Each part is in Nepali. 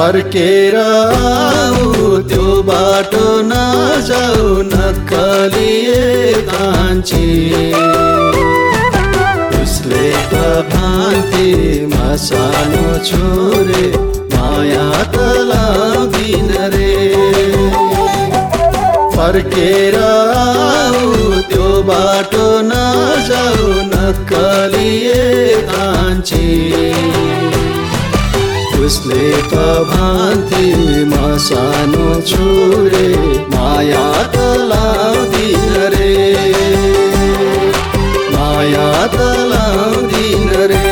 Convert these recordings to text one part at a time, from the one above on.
फर्केर त्यो बाटो नजाऊ नक्कलिए कान्छी। उसले त भान्तीमा सानो छोरे माया त लाउँदिन रे। फर्केर त्यो बाटो नजाऊ कान्छी। उसले त भान्तीमा सानो छोरे माया त लाउँदिन रे माया त लाउँदिन रे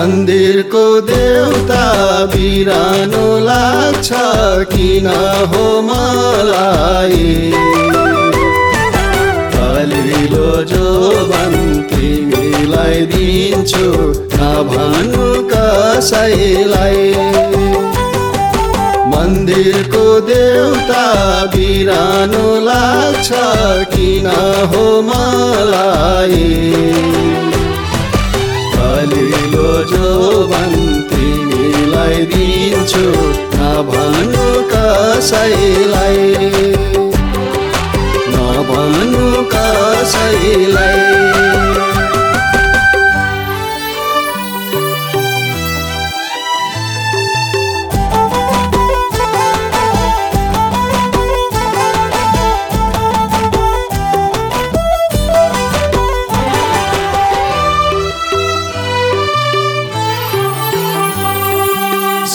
मन्दिरको देउता बिरानो लाग्छ किन हो मलाई? कलिलो जोबन तिमीलाई दिन्छु नभन्नु कसैलाई? मन्दिरको देउता बिरानो लाग्छ किन हो मलाई? कलिलो जोबन तिमीलाई दिन्छु नभन्नु कसैलाई नभन्नु कसैलाई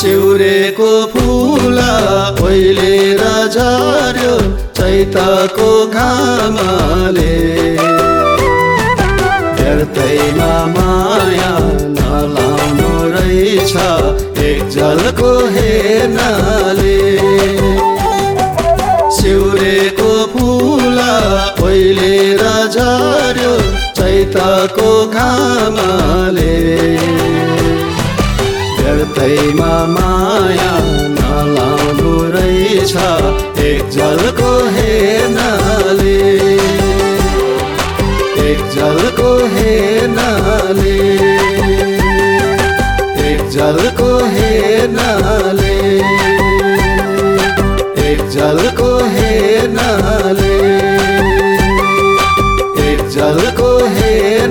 सिउरेको फुला ओइलेर झर्यो चैतको घामले। व्यर्थैमा माया नलाउनु रहेछ एक झलको हेर्नाले सिउरेको फुला ओइलेर झर्यो चैतको घामले। व्यर्थैमा माया नलाउनु रहेछ एक झलको हेर्नाले एक झलको हेर्नाले एक झलको हेर्नाले एक झलको हेर्नाले एक झलको हेर्नाले